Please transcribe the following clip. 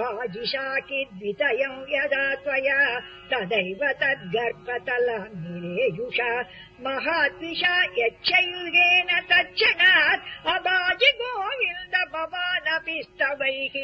भाजिशाकिद्वितयम् यदा त्वया तदैव तद्गर्भतलमिलेयुषा महाद्विषा यच्छयुगेन तच्छणात् भवानपि स्तवैः